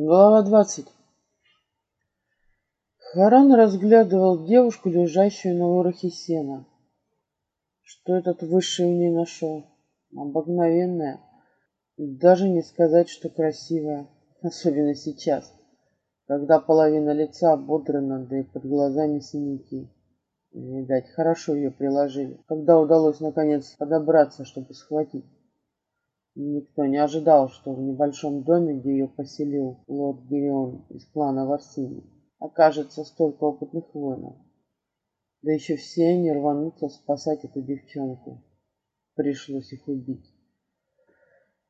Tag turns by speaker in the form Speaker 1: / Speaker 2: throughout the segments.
Speaker 1: Глава двадцать. Харан разглядывал девушку, лежащую на ворохе сена. Что этот высший в ней нашел? Обыкновенная. Даже не сказать, что красивая. Особенно сейчас, когда половина лица ободрана, да и под глазами синяки. Видать, хорошо ее приложили, когда удалось наконец подобраться, чтобы схватить. Никто не ожидал, что в небольшом доме, где ее поселил лорд Гирион из клана Варсини, окажется столько опытных воинов. Да еще все они рванутся спасать эту девчонку. Пришлось их убить.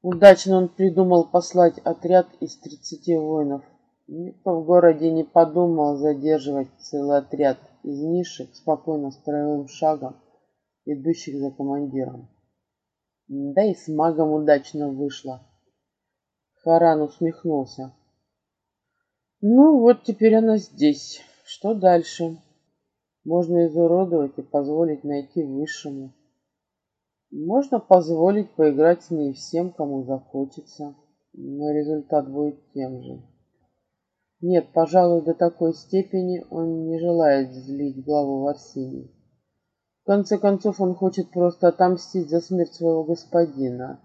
Speaker 1: Удачно он придумал послать отряд из тридцати воинов. Никто в городе не подумал задерживать целый отряд из низших спокойно строевым шагом, идущих за командиром. Да и с магом удачно вышло. Харан усмехнулся. Ну, вот теперь она здесь. Что дальше? Можно изуродовать и позволить найти высшему. Можно позволить поиграть с ней всем, кому захочется, но результат будет тем же. Нет, пожалуй, до такой степени он не желает злить главу Варсинии. В конце концов, он хочет просто отомстить за смерть своего господина,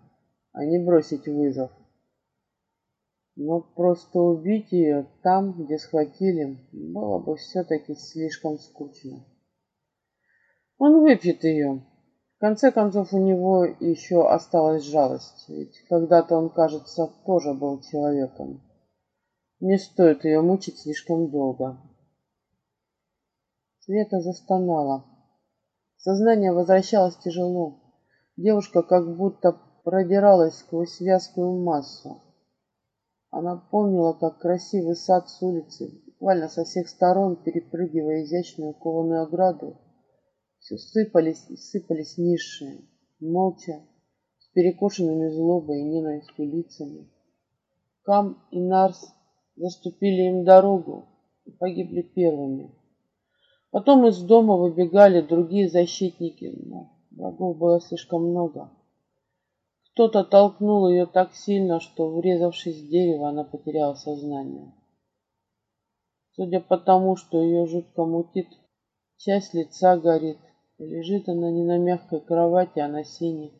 Speaker 1: а не бросить вызов. Но просто убить ее там, где схватили, было бы все-таки слишком скучно. Он выпьет ее. В конце концов, у него еще осталась жалость, ведь когда-то он, кажется, тоже был человеком. Не стоит ее мучить слишком долго. Света застонала. Сознание возвращалось тяжело. Девушка как будто продиралась сквозь вязкую массу. Она помнила, как красивый сад с улицы, буквально со всех сторон, перепрыгивая изящную кованую ограду, все сыпались и сыпались низшие, молча, с перекошенными злобой и ненавистью лицами. Кам и Нарс заступили им дорогу и погибли первыми. Потом из дома выбегали другие защитники, но врагов было слишком много. Кто-то толкнул ее так сильно, что, врезавшись в дерево, она потеряла сознание. Судя по тому, что ее жутко мутит, часть лица горит, лежит она не на мягкой кровати, а на сене,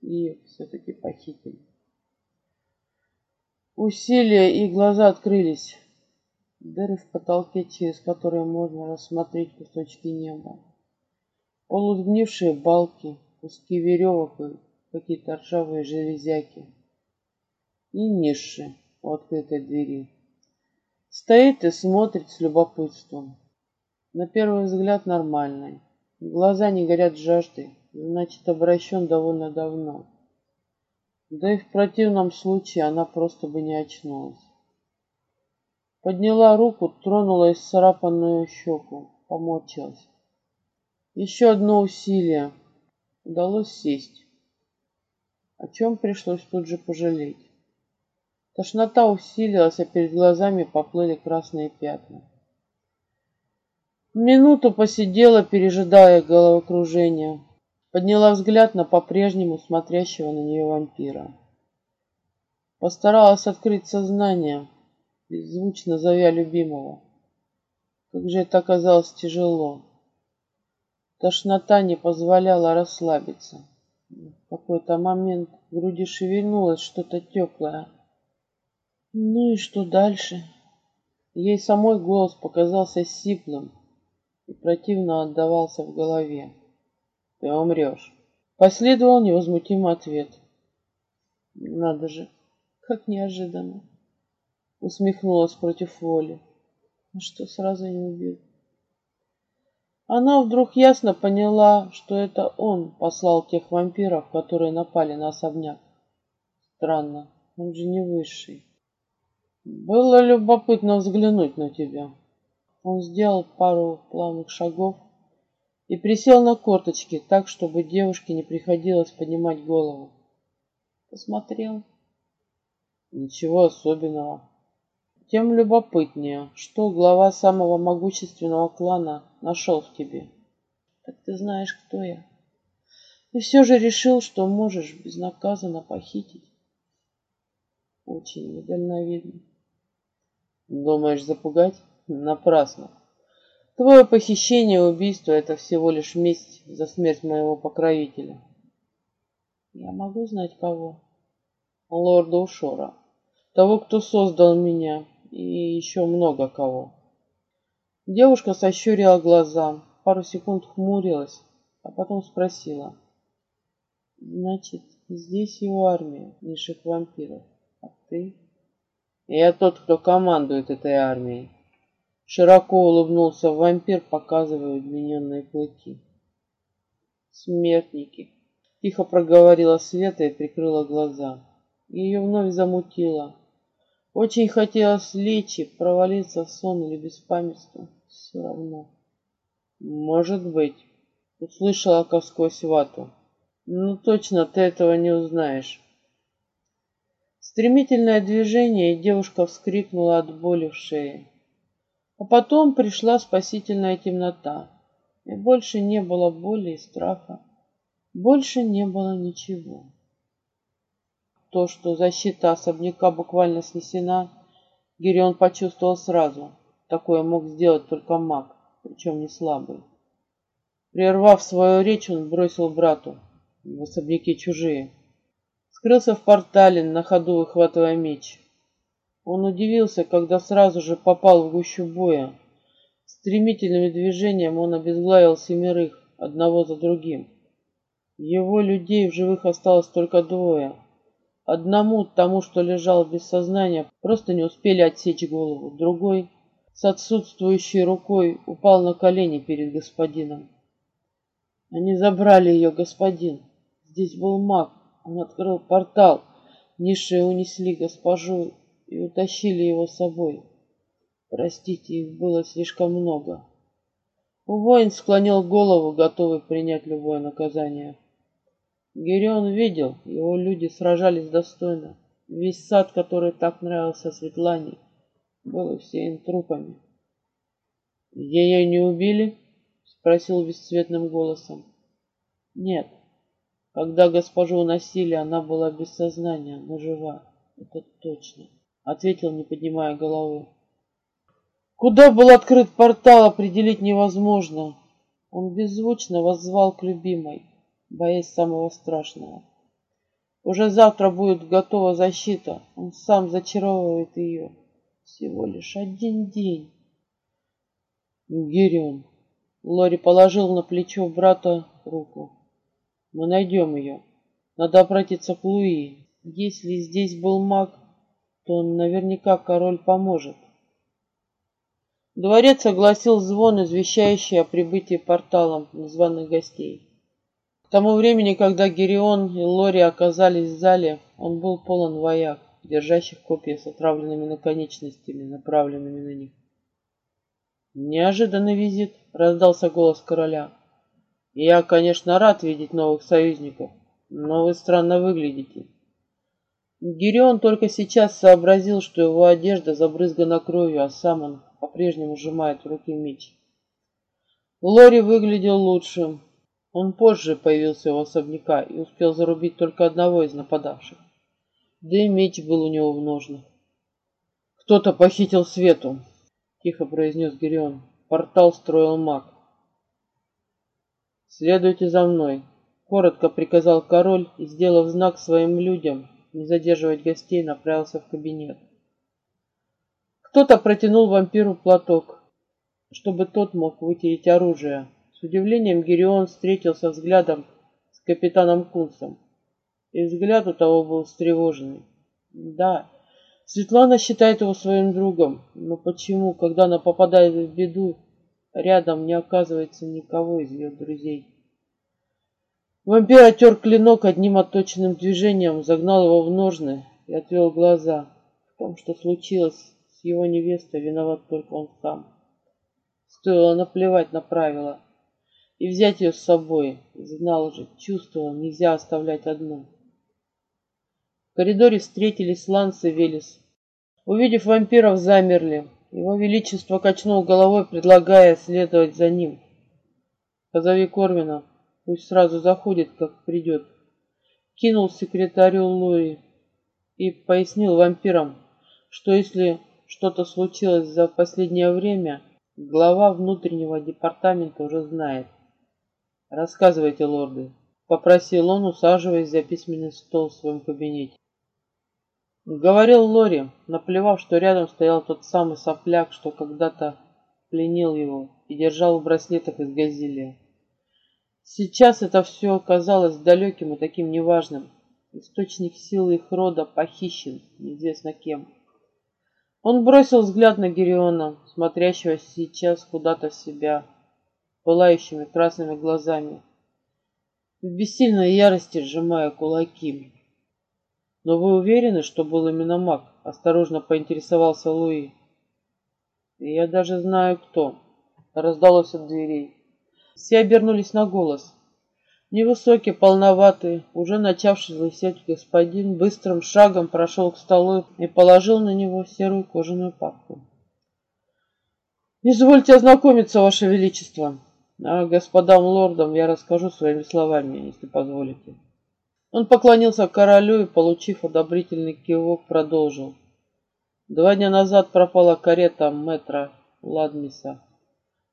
Speaker 1: и все-таки похитили. Усилия и глаза открылись дыры в потолке, через которые можно рассмотреть кусочки неба, полусгнившие балки, куски веревок и какие-то ржавые железяки и ниши у открытой двери. Стоит и смотрит с любопытством. На первый взгляд нормальный. Глаза не горят жаждой, значит, обращен довольно давно. Да и в противном случае она просто бы не очнулась. Подняла руку, тронула исцарапанную щеку, поморщилась. Еще одно усилие. Удалось сесть. О чем пришлось тут же пожалеть. Тошнота усилилась, а перед глазами поплыли красные пятна. Минуту посидела, пережидая головокружение. Подняла взгляд на по-прежнему смотрящего на нее вампира. Постаралась открыть сознание, беззвучно зовя любимого. Как же это оказалось тяжело. Тошнота не позволяла расслабиться. В какой-то момент в груди шевельнулось что-то теплое. Ну и что дальше? Ей самой голос показался сиплым и противно отдавался в голове. Ты умрешь. Последовал невозмутимый ответ. Надо же, как неожиданно усмехнулась против воли. А что сразу не убил? Она вдруг ясно поняла, что это он послал тех вампиров, которые напали на особняк. Странно, он же не высший. Было любопытно взглянуть на тебя. Он сделал пару плавных шагов и присел на корточки так, чтобы девушке не приходилось поднимать голову. Посмотрел. Ничего особенного. Тем любопытнее, что глава самого могущественного клана нашел в тебе. Так ты знаешь, кто я. И все же решил, что можешь безнаказанно похитить. Очень недальновидно. Думаешь запугать? Напрасно. Твое похищение и убийство — это всего лишь месть за смерть моего покровителя. Я могу знать кого? Лорда Ушора. Того, кто создал меня, и еще много кого. Девушка сощурила глаза, пару секунд хмурилась, а потом спросила. Значит, здесь его армия низших вампиров, а ты? Я тот, кто командует этой армией. Широко улыбнулся вампир, показывая удлиненные клыки. Смертники. Тихо проговорила Света и прикрыла глаза. Ее вновь замутило. Очень хотелось лечь и провалиться в сон или беспамятство. Все равно. Может быть. Услышала как сквозь вату. Ну точно ты этого не узнаешь. Стремительное движение, и девушка вскрикнула от боли в шее. А потом пришла спасительная темнота, и больше не было боли и страха. Больше не было ничего. То, что защита особняка буквально снесена, Гирион почувствовал сразу. Такое мог сделать только маг, причем не слабый. Прервав свою речь, он бросил брату. В особняке чужие. Скрылся в портале, на ходу выхватывая меч. Он удивился, когда сразу же попал в гущу боя. Стремительным движением он обезглавил семерых, одного за другим. Его людей в живых осталось только двое. Одному, тому, что лежал без сознания, просто не успели отсечь голову. Другой, с отсутствующей рукой, упал на колени перед господином. Они забрали ее, господин. Здесь был маг, он открыл портал. Низшие унесли госпожу и утащили его с собой. Простите, их было слишком много. Воин склонил голову, готовый принять любое наказание. Герион видел, его люди сражались достойно. Весь сад, который так нравился Светлане, был всеян трупами. «Ее не убили?» — спросил бесцветным голосом. «Нет, когда госпожу уносили, она была без сознания, но жива. Это точно. Ответил, не поднимая головы. Куда был открыт портал, определить невозможно. Он беззвучно воззвал к любимой, боясь самого страшного. Уже завтра будет готова защита. Он сам зачаровывает ее. Всего лишь один день. Гирион. Лори положил на плечо брата руку. Мы найдем ее. Надо обратиться к Луи. Если здесь был маг, то наверняка король поможет. Дворец согласил звон, извещающий о прибытии порталом незваных гостей. К тому времени, когда Герион и Лори оказались в зале, он был полон вояк, держащих копья с отравленными наконечностями, направленными на них. «Неожиданный визит!» — раздался голос короля. Я, конечно, рад видеть новых союзников, но вы странно выглядите. Гирион только сейчас сообразил, что его одежда забрызгана кровью, а сам он по-прежнему сжимает в руке меч. Лори выглядел лучше. Он позже появился у особняка и успел зарубить только одного из нападавших. Да и меч был у него в ножнах. «Кто-то похитил Свету», — тихо произнес Гирион. «Портал строил маг. «Следуйте за мной», — коротко приказал король и, сделав знак своим людям, не задерживать гостей, направился в кабинет. Кто-то протянул вампиру платок, чтобы тот мог вытереть оружие. Удивлением Герион встретился взглядом с капитаном Кунцем, и взгляд у того был встревоженный. Да, Светлана считает его своим другом, но почему, когда она попадает в беду, Рядом не оказывается никого из ее друзей. Вампир оттер клинок одним отточенным движением, загнал его в ножны и отвел глаза. В том, что случилось с его невестой, виноват только он сам. Стоило наплевать на правила и взять ее с собой. Знал же, чувствовал, нельзя оставлять одну. В коридоре встретились Ланс и Велес. Увидев вампиров, замерли. Его Величество качнул головой, предлагая следовать за ним. Позови Корвина, пусть сразу заходит, как придет. Кинул секретарю Луи и пояснил вампирам, что если что-то случилось за последнее время, глава внутреннего департамента уже знает. Рассказывайте, лорды, попросил он, усаживаясь за письменный стол в своем кабинете. Говорил Лори, наплевав, что рядом стоял тот самый сопляк, что когда-то пленил его и держал в браслетах из газилия. Сейчас это все казалось далеким и таким неважным. Источник силы их рода похищен, неизвестно кем. Он бросил взгляд на Гериона, смотрящего сейчас куда-то в себя, пылающими красными глазами, в бессильной ярости сжимая кулаки. «Но вы уверены, что был именно маг?» — осторожно поинтересовался Луи. «Я даже знаю, кто», — раздалось от дверей. Все обернулись на голос. Невысокий, полноватый, уже начавший лысеть господин быстрым шагом прошел к столу и положил на него серую кожаную папку. «Извольте ознакомиться, Ваше Величество. А господам лордам я расскажу своими словами, если позволите». Он поклонился королю и, получив одобрительный кивок, продолжил. Два дня назад пропала карета мэтра Ладмиса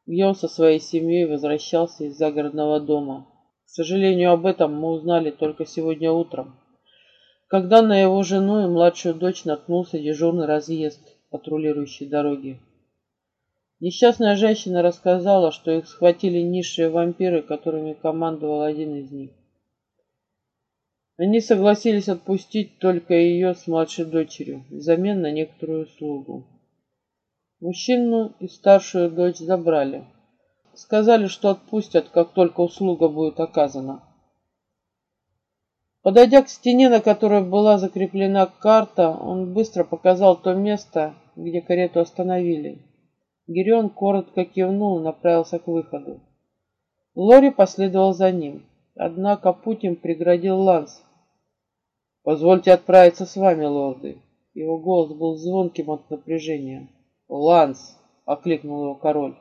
Speaker 1: где он со своей семьей возвращался из загородного дома. К сожалению, об этом мы узнали только сегодня утром, когда на его жену и младшую дочь наткнулся дежурный разъезд патрулирующей дороги. Несчастная женщина рассказала, что их схватили низшие вампиры, которыми командовал один из них. Они согласились отпустить только ее с младшей дочерью взамен на некоторую услугу. Мужчину и старшую дочь забрали. Сказали, что отпустят, как только услуга будет оказана. Подойдя к стене, на которой была закреплена карта, он быстро показал то место, где карету остановили. Гирион коротко кивнул и направился к выходу. Лори последовал за ним, однако путь им преградил Ланс. «Позвольте отправиться с вами, лорды». Его голос был звонким от напряжения. «Ланс!» — окликнул его король.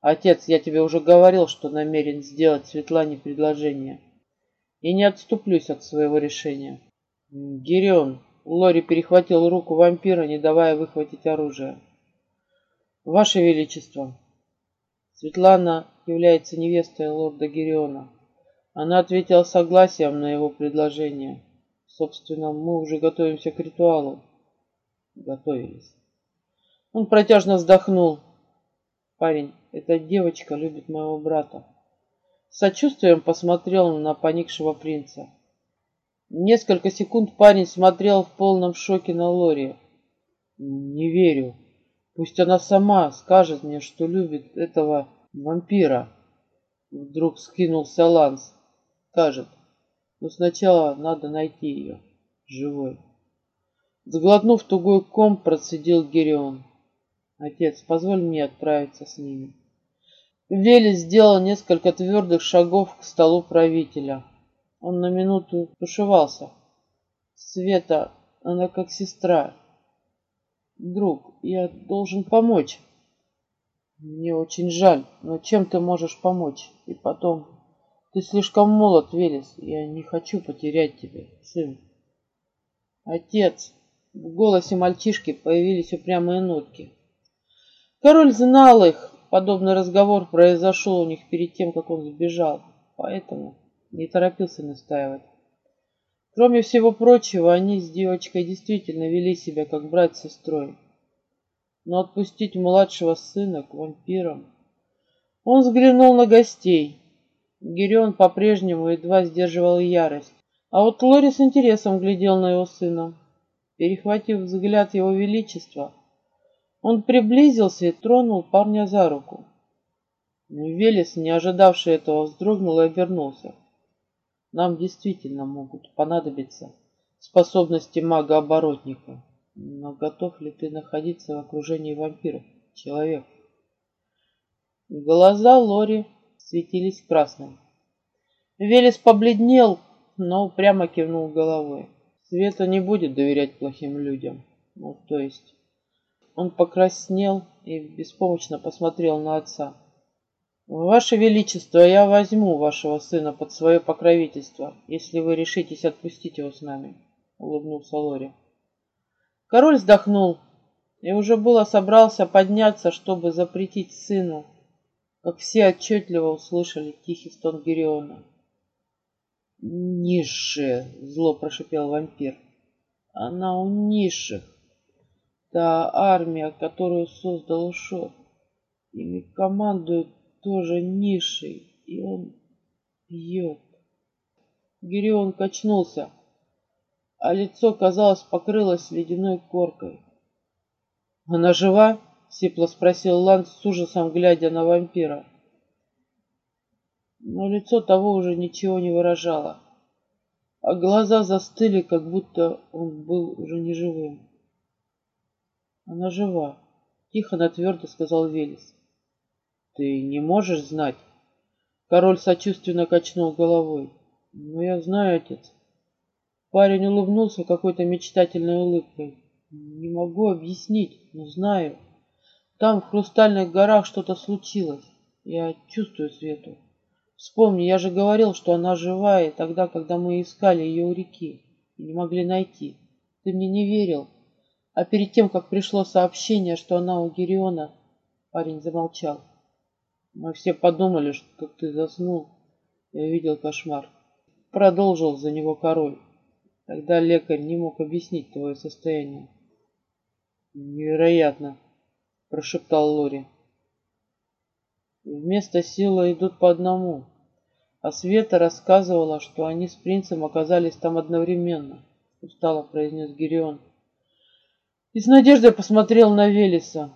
Speaker 1: «Отец, я тебе уже говорил, что намерен сделать Светлане предложение. И не отступлюсь от своего решения». «Гирион!» — Лори перехватил руку вампира, не давая выхватить оружие. «Ваше Величество!» Светлана является невестой лорда Гириона. Она ответила согласием на его предложение. Собственно, мы уже готовимся к ритуалу. Готовились. Он протяжно вздохнул. Парень, эта девочка любит моего брата. С сочувствием посмотрел на поникшего принца. Несколько секунд парень смотрел в полном шоке на Лори. Не верю. Пусть она сама скажет мне, что любит этого вампира. Вдруг скинулся Ланс. Скажет. Но сначала надо найти ее. Живой. Заглотнув тугой ком, процедил Герион. Отец, позволь мне отправиться с ними. Вели сделал несколько твердых шагов к столу правителя. Он на минуту тушевался. Света, она как сестра. Друг, я должен помочь. Мне очень жаль, но чем ты можешь помочь? И потом, ты слишком молод, Велес, я не хочу потерять тебя, сын. Отец, в голосе мальчишки появились упрямые нотки. Король знал их. Подобный разговор произошел у них перед тем, как он сбежал, поэтому не торопился настаивать. Кроме всего прочего, они с девочкой действительно вели себя как брат с сестрой. Но отпустить младшего сына к вампирам... Он взглянул на гостей. Гирион по-прежнему едва сдерживал ярость. А вот Лори с интересом глядел на его сына. Перехватив взгляд его величества, он приблизился и тронул парня за руку. Велес, не ожидавший этого, вздрогнул и обернулся. Нам действительно могут понадобиться способности мага-оборотника. Но готов ли ты находиться в окружении вампиров, человек? Глаза Лори светились красным. Велес побледнел, но упрямо кивнул головой. Света не будет доверять плохим людям. Ну, то есть он покраснел и беспомощно посмотрел на отца. «Ваше Величество, я возьму вашего сына под свое покровительство, если вы решитесь отпустить его с нами», — улыбнулся Лори. Король вздохнул. и уже было собрался подняться, чтобы запретить сыну, как все отчетливо услышали тихий стон Гериона. «Низшие!» — зло прошипел вампир. «Она у низших. Та армия, которую создал Ушов. Ими командует тоже низший, и он бьет». Герион качнулся, а лицо, казалось, покрылось ледяной коркой. «Она жива?» — сипло спросил Ланс с ужасом, глядя на вампира. Но лицо того уже ничего не выражало, а глаза застыли, как будто он был уже не живым. «Она жива», — тихо, но твердо сказал Велес. «Ты не можешь знать?» Король сочувственно качнул головой. «Но я знаю, отец». Парень улыбнулся какой-то мечтательной улыбкой. Не могу объяснить, но знаю. Там, в Хрустальных горах, что-то случилось. Я чувствую Свету. Вспомни, я же говорил, что она живая, тогда, когда мы искали ее у реки и не могли найти. Ты мне не верил. А перед тем, как пришло сообщение, что она у Гериона, парень замолчал. Мы все подумали, что ты заснул, я видел кошмар. Продолжил за него король. Тогда лекарь не мог объяснить твое состояние. «Невероятно!» — прошептал Лори. «Вместо силы идут по одному, а Света рассказывала, что они с принцем оказались там одновременно», — устало произнес Гирион. И с надеждой посмотрел на Велеса.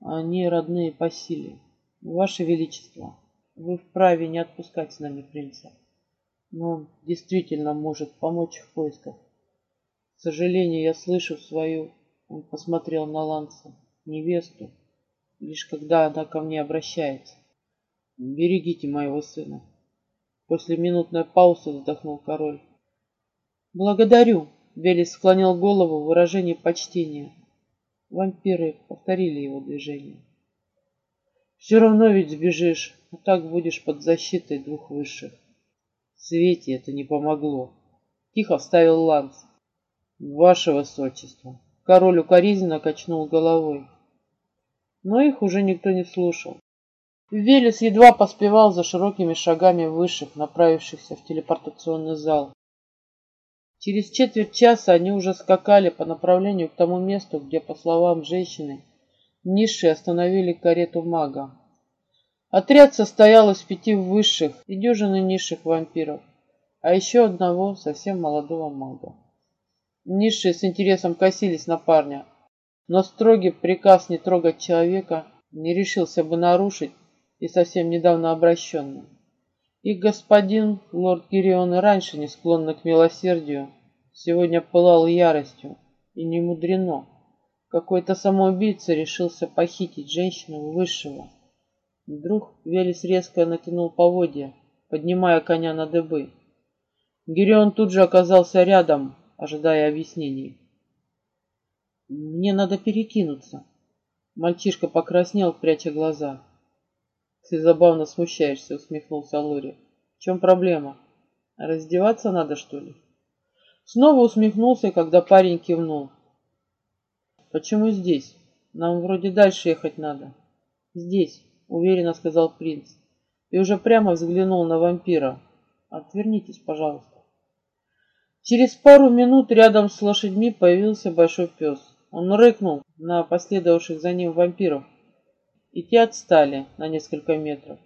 Speaker 1: Они родные по силе. Ваше Величество, вы вправе не отпускать с нами принца. Но он действительно может помочь в поисках. К сожалению, я слышу свою он посмотрел на Ланса, невесту, лишь когда она ко мне обращается. «Берегите моего сына». После минутной паузы вздохнул король. «Благодарю», — Велес склонил голову в выражении почтения. Вампиры повторили его движение. «Все равно ведь сбежишь, а так будешь под защитой двух высших». Свете это не помогло. Тихо вставил Ланс. «Ваше высочество». Король укоризненно качнул головой. Но их уже никто не слушал. Велес едва поспевал за широкими шагами высших, направившихся в телепортационный зал. Через четверть часа они уже скакали по направлению к тому месту, где, по словам женщины, низшие остановили карету мага. Отряд состоял из пяти высших и дюжины низших вампиров, а еще одного совсем молодого мага. Низшие с интересом косились на парня, но строгий приказ не трогать человека не решился бы нарушить и совсем недавно обращенный. И господин, лорд Гирион, раньше не склонный к милосердию, сегодня пылал яростью, и не мудрено. Какой-то самоубийца решился похитить женщину высшего. Вдруг Велес резко натянул поводья, поднимая коня на дыбы. Гирион тут же оказался рядом, ожидая объяснений. «Мне надо перекинуться». Мальчишка покраснел, пряча глаза. «Ты забавно смущаешься», — усмехнулся Лори. «В чем проблема? Раздеваться надо, что ли?» Снова усмехнулся, когда парень кивнул. «Почему здесь? Нам вроде дальше ехать надо». «Здесь», — уверенно сказал принц, и уже прямо взглянул на вампира. «Отвернитесь, пожалуйста». Через пару минут рядом с лошадьми появился большой пес. Он рыкнул на последовавших за ним вампиров, и те отстали на несколько метров.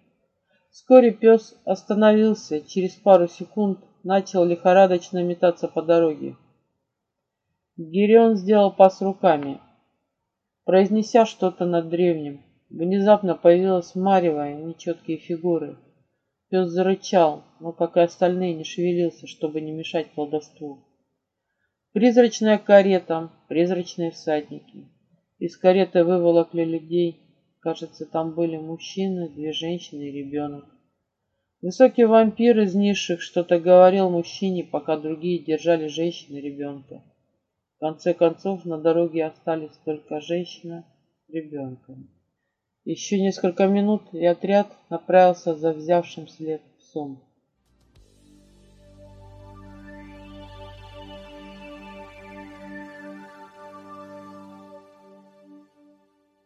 Speaker 1: Вскоре пес остановился, через пару секунд начал лихорадочно метаться по дороге. Гирион сделал пас руками, произнеся что-то над древним. Внезапно появилась маревая, нечеткие фигуры. Пес зарычал, но, как и остальные, не шевелился, чтобы не мешать колдовству. Призрачная карета, призрачные всадники. Из кареты выволокли людей. Кажется, там были мужчины, две женщины и ребенок. Высокий вампир из низших что-то говорил мужчине, пока другие держали женщину и ребенка. В конце концов, на дороге остались только женщина с ребенком. Еще несколько минут, и отряд направился за взявшим след псом.